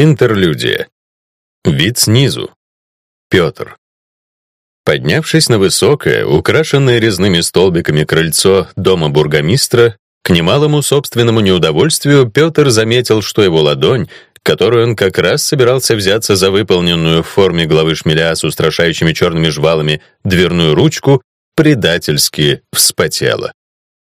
Интерлюдия. Вид снизу. Петр. Поднявшись на высокое, украшенное резными столбиками крыльцо дома бургомистра, к немалому собственному неудовольствию Петр заметил, что его ладонь, которую он как раз собирался взяться за выполненную в форме главы шмеля с устрашающими черными жвалами дверную ручку, предательски вспотела.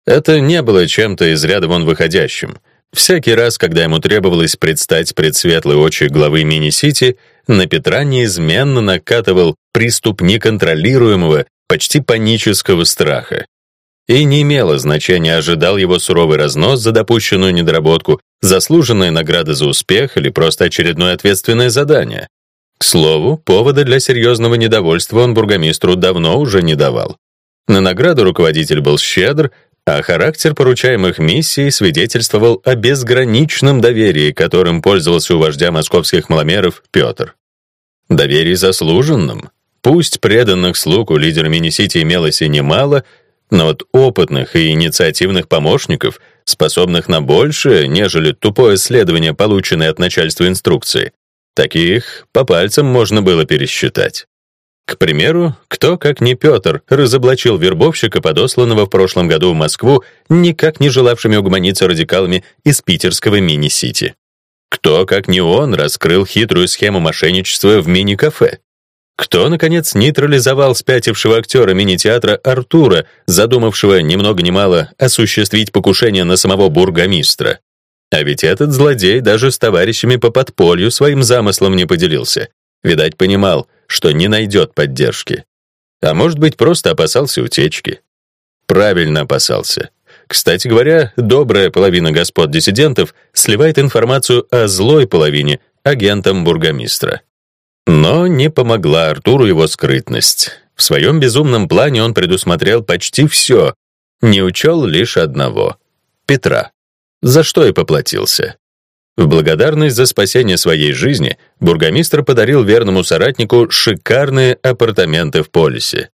Это не было чем-то из ряда вон выходящим. Всякий раз, когда ему требовалось предстать пред светлой очи главы мини-сити, на Петра неизменно накатывал приступ неконтролируемого, почти панического страха. И не имело значения, ожидал его суровый разнос за допущенную недоработку, заслуженная награда за успех или просто очередное ответственное задание. К слову, повода для серьезного недовольства он бургомистру давно уже не давал. На награду руководитель был щедр, а характер поручаемых миссий свидетельствовал о безграничном доверии, которым пользовался у вождя московских маломеров Петр. Доверие заслуженным. Пусть преданных слуг у лидера мини-сити имелось и немало, но вот опытных и инициативных помощников, способных на большее, нежели тупое следование полученной от начальства инструкции, таких по пальцам можно было пересчитать. К примеру, кто, как не Петр, разоблачил вербовщика, подосланного в прошлом году в Москву, никак не желавшими угомониться радикалами из питерского мини-сити? Кто, как не он, раскрыл хитрую схему мошенничества в мини-кафе? Кто, наконец, нейтрализовал спятившего актера мини-театра Артура, задумавшего ни много ни мало осуществить покушение на самого бургомистра? А ведь этот злодей даже с товарищами по подполью своим замыслом не поделился. Видать, понимал — что не найдет поддержки. А может быть, просто опасался утечки. Правильно опасался. Кстати говоря, добрая половина господ-диссидентов сливает информацию о злой половине агентам бургомистра. Но не помогла Артуру его скрытность. В своем безумном плане он предусмотрел почти все, не учел лишь одного — Петра, за что и поплатился. В благодарность за спасение своей жизни бургомистр подарил верному соратнику шикарные апартаменты в полисе.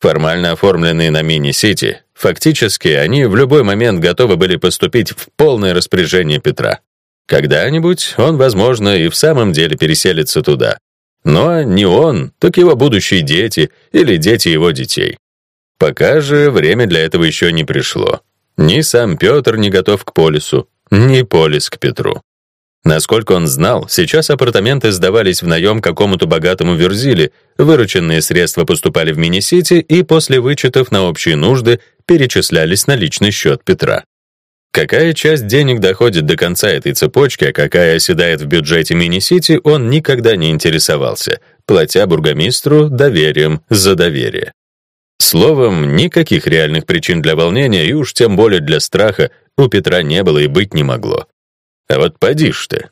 Формально оформленные на мини-сити, фактически они в любой момент готовы были поступить в полное распоряжение Петра. Когда-нибудь он, возможно, и в самом деле переселится туда. Но не он, так его будущие дети или дети его детей. Пока же время для этого еще не пришло. Ни сам Петр не готов к полису, ни полис к Петру. Насколько он знал, сейчас апартаменты сдавались в наем какому-то богатому верзиле, вырученные средства поступали в мини-сити и после вычетов на общие нужды перечислялись на личный счет Петра. Какая часть денег доходит до конца этой цепочки, а какая оседает в бюджете мини-сити, он никогда не интересовался, платя бургомистру доверием за доверие. Словом, никаких реальных причин для волнения и уж тем более для страха у Петра не было и быть не могло. А вот поди ж ты.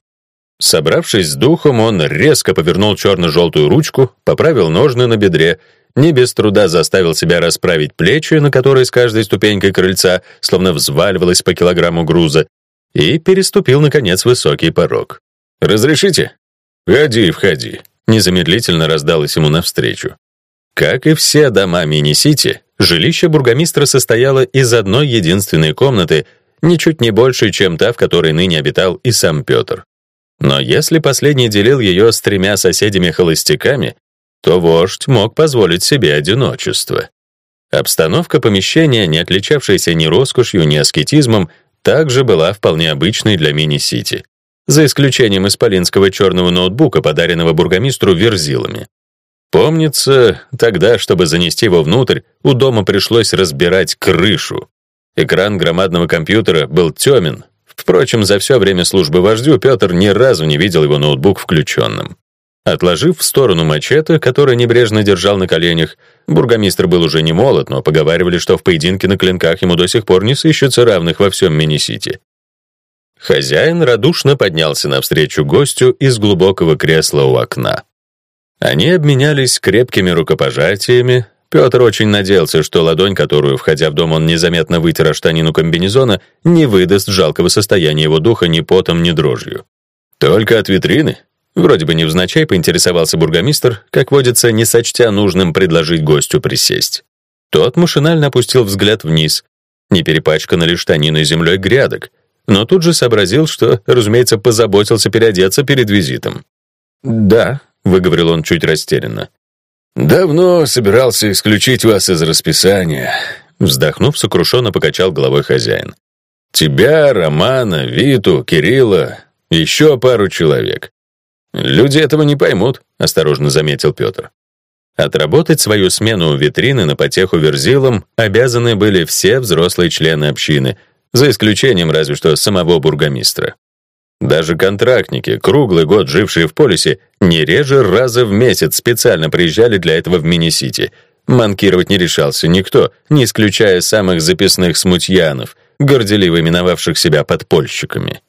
Собравшись с духом, он резко повернул черно-желтую ручку, поправил ножны на бедре, не без труда заставил себя расправить плечи, на которые с каждой ступенькой крыльца словно взваливалось по килограмму груза, и переступил, наконец, высокий порог. «Разрешите?» «Входи, входи», — незамедлительно раздалось ему навстречу. Как и все дома мини-сити, жилище бургомистра состояло из одной единственной комнаты ничуть не больше, чем та, в которой ныне обитал и сам Петр. Но если последний делил ее с тремя соседями-холостяками, то вождь мог позволить себе одиночество. Обстановка помещения, не отличавшаяся ни роскошью, ни аскетизмом, также была вполне обычной для мини-сити, за исключением исполинского черного ноутбука, подаренного бургомистру верзилами. Помнится, тогда, чтобы занести его внутрь, у дома пришлось разбирать крышу. Экран громадного компьютера был темен. Впрочем, за все время службы вождю Петр ни разу не видел его ноутбук включенным. Отложив в сторону мачете, который небрежно держал на коленях, бургомистр был уже не молод, но поговаривали, что в поединке на клинках ему до сих пор не сыщется равных во всем мини-сити. Хозяин радушно поднялся навстречу гостю из глубокого кресла у окна. Они обменялись крепкими рукопожатиями, Петр очень надеялся, что ладонь, которую, входя в дом, он незаметно вытер о штанину комбинезона, не выдаст жалкого состояния его духа ни потом, ни дрожью. «Только от витрины?» Вроде бы невзначай поинтересовался бургомистр, как водится, не сочтя нужным предложить гостю присесть. Тот машинально опустил взгляд вниз. Не перепачкана ли штаниной землей грядок? но тут же сообразил, что, разумеется, позаботился переодеться перед визитом. «Да», — выговорил он чуть растерянно. «Давно собирался исключить вас из расписания», — вздохнув, сокрушенно покачал головой хозяин. «Тебя, Романа, Виту, Кирилла, еще пару человек. Люди этого не поймут», — осторожно заметил Петр. Отработать свою смену у витрины на потеху верзилам обязаны были все взрослые члены общины, за исключением разве что самого бургомистра. Даже контрактники, круглый год жившие в полисе, не реже раза в месяц специально приезжали для этого в мини-сити. Манкировать не решался никто, не исключая самых записных смутьянов, горделиво именовавших себя подпольщиками.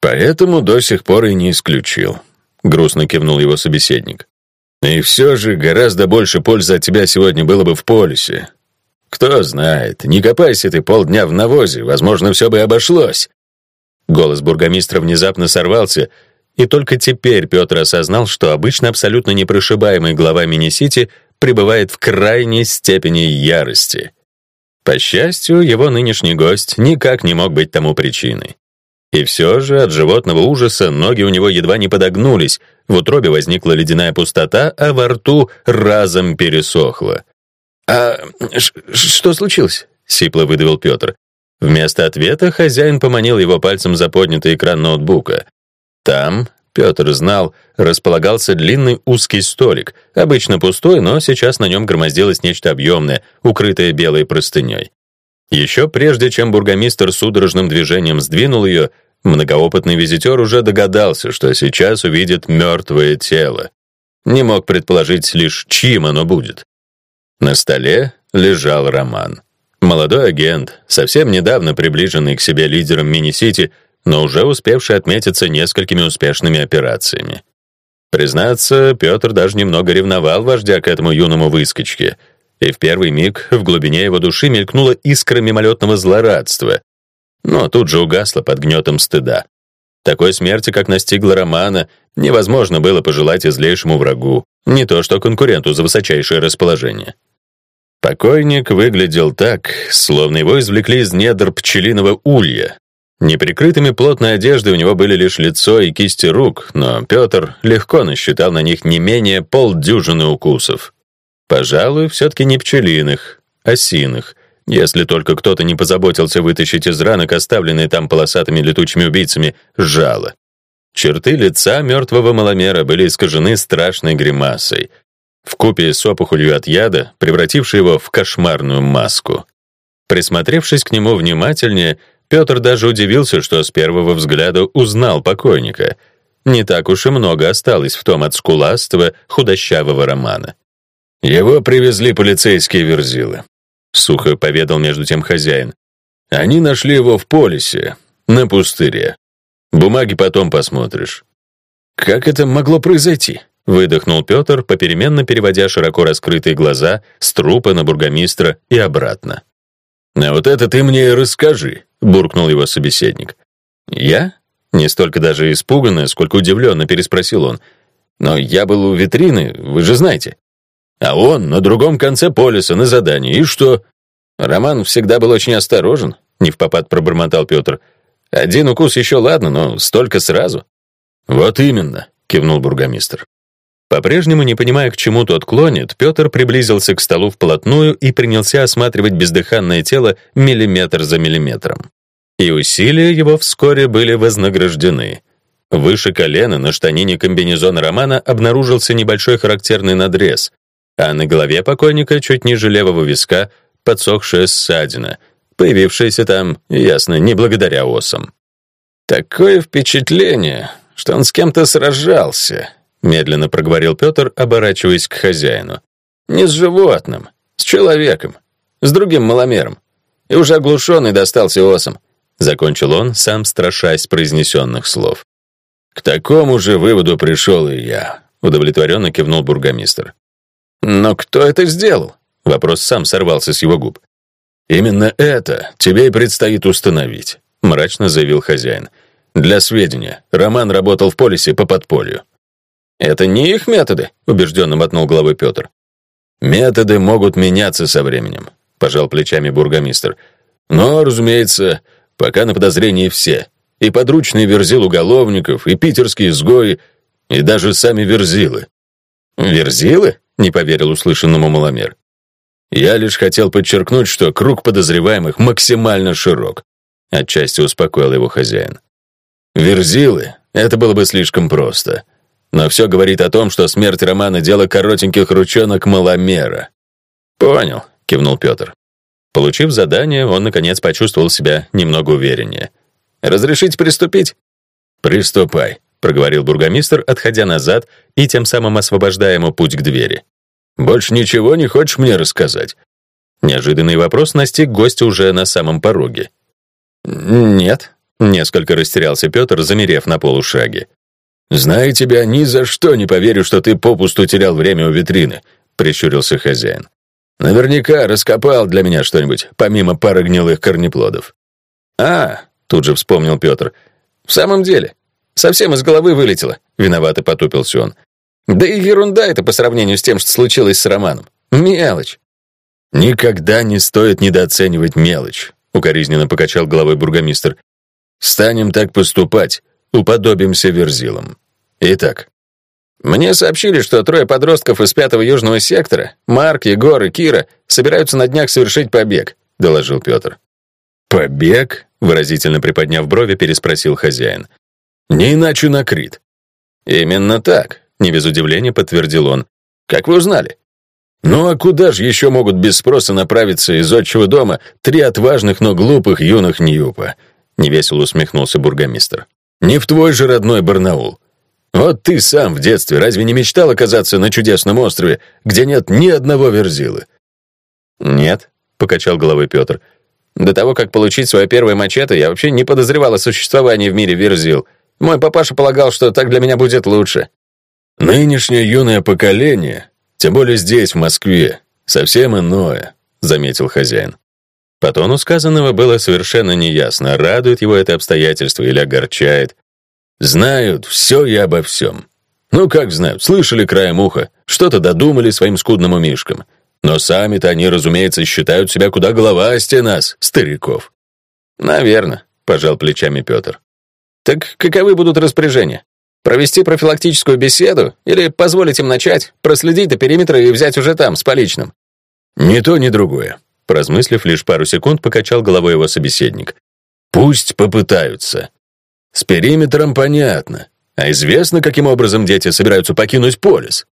Поэтому до сих пор и не исключил. Грустно кивнул его собеседник. И все же гораздо больше пользы от тебя сегодня было бы в полисе. Кто знает, не копайся ты полдня в навозе, возможно, все бы обошлось. Голос бургомистра внезапно сорвался, и только теперь Петр осознал, что обычно абсолютно непрошибаемый глава мини-сити пребывает в крайней степени ярости. По счастью, его нынешний гость никак не мог быть тому причиной. И все же от животного ужаса ноги у него едва не подогнулись, в утробе возникла ледяная пустота, а во рту разом пересохло. «А что случилось?» — сипло выдавил Петр. Вместо ответа хозяин поманил его пальцем за поднятый экран ноутбука. Там, Петр знал, располагался длинный узкий столик, обычно пустой, но сейчас на нем громоздилось нечто объемное, укрытое белой простыней. Еще прежде, чем бургомистр судорожным движением сдвинул ее, многоопытный визитер уже догадался, что сейчас увидит мертвое тело. Не мог предположить лишь, чьим оно будет. На столе лежал Роман. Молодой агент, совсем недавно приближенный к себе лидером мини-сити, но уже успевший отметиться несколькими успешными операциями. Признаться, Петр даже немного ревновал вождя к этому юному выскочке, и в первый миг в глубине его души мелькнула искра мимолетного злорадства, но тут же угасла под гнетом стыда. Такой смерти, как настигла Романа, невозможно было пожелать и злейшему врагу, не то что конкуренту за высочайшее расположение. Покойник выглядел так, словно его извлекли из недр пчелиного улья. Неприкрытыми плотной одеждой у него были лишь лицо и кисти рук, но Петр легко насчитал на них не менее полдюжины укусов. Пожалуй, все-таки не пчелиных, осиных, если только кто-то не позаботился вытащить из ранок, оставленные там полосатыми летучими убийцами, жало. Черты лица мертвого маломера были искажены страшной гримасой — в купе с опухолью от яда, превратившей его в кошмарную маску. Присмотревшись к нему внимательнее, Петр даже удивился, что с первого взгляда узнал покойника. Не так уж и много осталось в том от скуластого, худощавого романа. «Его привезли полицейские верзилы», — сухо поведал между тем хозяин. «Они нашли его в полисе, на пустыре. Бумаги потом посмотришь». «Как это могло произойти?» Выдохнул Петр, попеременно переводя широко раскрытые глаза с трупа на бургомистра и обратно. «А вот это ты мне расскажи», — буркнул его собеседник. «Я?» Не столько даже испуганно, сколько удивленно переспросил он. «Но я был у витрины, вы же знаете». «А он на другом конце полиса, на задании. И что?» Роман всегда был очень осторожен, — не в попад пробормотал Петр. «Один укус еще ладно, но столько сразу». «Вот именно», — кивнул бургомистр. По-прежнему, не понимая, к чему тот клонит, Петр приблизился к столу вплотную и принялся осматривать бездыханное тело миллиметр за миллиметром. И усилия его вскоре были вознаграждены. Выше колена на штанине комбинезона Романа обнаружился небольшой характерный надрез, а на голове покойника чуть ниже левого виска подсохшая ссадина, появившаяся там, ясно, не благодаря осам. «Такое впечатление, что он с кем-то сражался», медленно проговорил Петр, оборачиваясь к хозяину. Не с животным, с человеком, с другим маломером. И уже оглушенный достался осом. Закончил он, сам страшась произнесенных слов. К такому же выводу пришел и я, удовлетворенно кивнул бургомистр. Но кто это сделал? Вопрос сам сорвался с его губ. Именно это тебе и предстоит установить, мрачно заявил хозяин. Для сведения, Роман работал в полисе по подполью. «Это не их методы», — убежденно мотнул головой Петр. «Методы могут меняться со временем», — пожал плечами бургомистр. «Но, разумеется, пока на подозрении все. И подручные верзил уголовников, и питерские изгои, и даже сами верзилы. «Верзилы?» — не поверил услышанному маломер. Я лишь хотел подчеркнуть, что круг подозреваемых максимально широк. Отчасти успокоил его хозяин. Верзилы — это было бы слишком просто. Но все говорит о том, что смерть Романа — дело коротеньких ручонок маломера. «Понял», — кивнул Петр. Получив задание, он, наконец, почувствовал себя немного увереннее. «Разрешить приступить?» «Приступай», — проговорил бургомистр, отходя назад и тем самым освобождая ему путь к двери. «Больше ничего не хочешь мне рассказать?» Неожиданный вопрос настиг гостя уже на самом пороге. «Нет», — несколько растерялся Петр, замерев на полушаге. «Зная тебя, ни за что не поверю, что ты попусту терял время у витрины», — прищурился хозяин. «Наверняка раскопал для меня что-нибудь, помимо пары гнилых корнеплодов». «А», — тут же вспомнил Петр, — «в самом деле, совсем из головы вылетело», — виновато потупился он. «Да и ерунда это по сравнению с тем, что случилось с Романом. Мелочь». «Никогда не стоит недооценивать мелочь», — укоризненно покачал головой бургомистр. «Станем так поступать, уподобимся верзилам. Итак, мне сообщили, что трое подростков из пятого южного сектора, Марк, Егор и Кира, собираются на днях совершить побег, доложил Петр. Побег? выразительно приподняв брови, переспросил хозяин. Не иначе на Крит. Именно так, не без удивления подтвердил он. Как вы узнали? Ну а куда же еще могут без спроса направиться из отчего дома три отважных, но глупых юных Ньюпа? Невесело усмехнулся бургомистр. Не в твой же родной Барнаул. Вот ты сам в детстве разве не мечтал оказаться на чудесном острове, где нет ни одного верзилы? Нет, покачал головой Петр. До того, как получить свое первое мачете, я вообще не подозревал о существовании в мире верзил. Мой папаша полагал, что так для меня будет лучше. Нынешнее юное поколение тем более здесь, в Москве, совсем иное, заметил хозяин. По тону сказанного было совершенно неясно, радует его это обстоятельство или огорчает. Знают все и обо всем. Ну как знают, слышали краем уха, что-то додумали своим скудным умишкам. Но сами-то они, разумеется, считают себя куда головастее нас, стариков. Наверно, пожал плечами Петр. Так каковы будут распоряжения? Провести профилактическую беседу или позволить им начать, проследить до периметра и взять уже там, с поличным? Ни то, ни другое. Поразмыслив лишь пару секунд, покачал головой его собеседник. Пусть попытаются. С периметром понятно. А известно, каким образом дети собираются покинуть полис?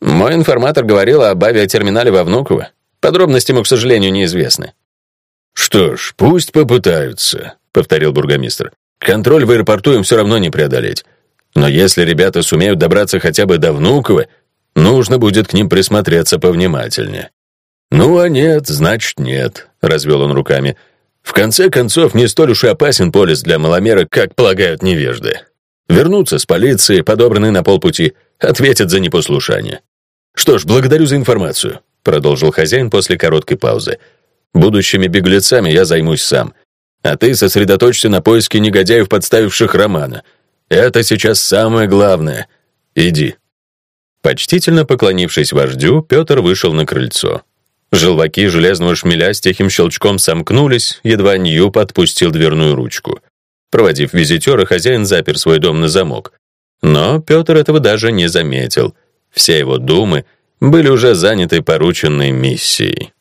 Мой информатор говорил об авиатерминале во Внуково. Подробности ему, к сожалению, неизвестны. Что ж, пусть попытаются, повторил бургомистр. Контроль в аэропорту им все равно не преодолеть. Но если ребята сумеют добраться хотя бы до Внуково, нужно будет к ним присмотреться повнимательнее. Ну а нет, значит нет, развел он руками. В конце концов, не столь уж и опасен полис для маломера, как полагают невежды. Вернутся с полиции, подобранные на полпути, ответят за непослушание. Что ж, благодарю за информацию, продолжил хозяин после короткой паузы. Будущими беглецами я займусь сам. А ты сосредоточься на поиске негодяев, подставивших Романа — это сейчас самое главное. Иди». Почтительно поклонившись вождю, Петр вышел на крыльцо. Желваки железного шмеля с тихим щелчком сомкнулись, едва Нью подпустил дверную ручку. Проводив визитера, хозяин запер свой дом на замок. Но Петр этого даже не заметил. Все его думы были уже заняты порученной миссией.